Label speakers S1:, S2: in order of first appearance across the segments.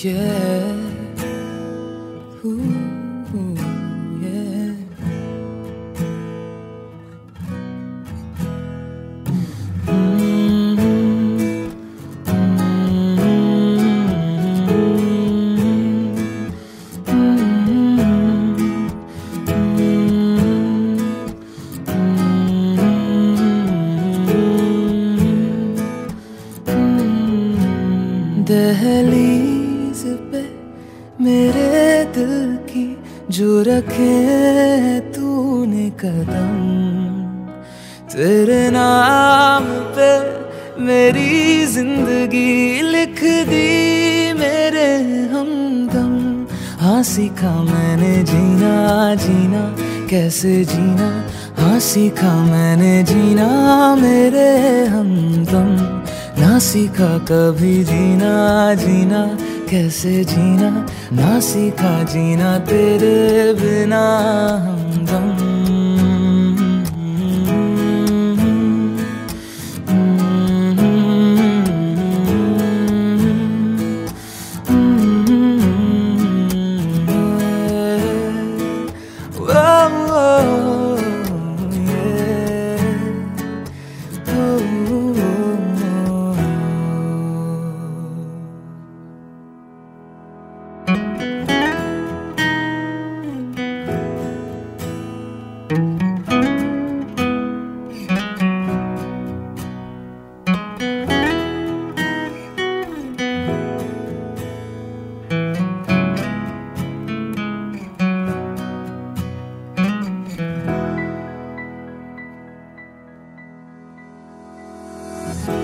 S1: Yeah. Ooh, yeah. Mm, mm, दहलीज पे मेरे दिल की जो रखे तूने कदम। तेरे नाम पे मेरी ज़िंदगी लिख दी मेरे हमदम। हाँ सीखा मैंने जीना जीना, कैसे जीना? हाँ सीखा मैंने जीना मेरे हमदम। ना सीखा कभी जीना जीना कैसे जीना? ना सीखा जीना तेरे बिना हम Whoa,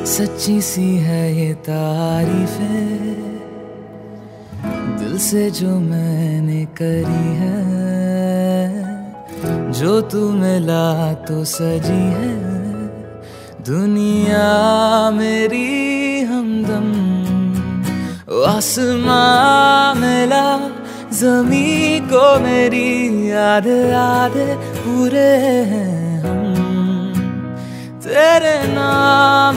S1: सच्ची सी है ये तारीफें। दिल से जो मैंने करी है, जो तू मिला तो सजी है। दुनिया मेरी हमदम आसमां मिला जमी को मेरी याद याद पूरे हैं हम। तेरे नाम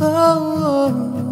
S1: Oh, oh, oh.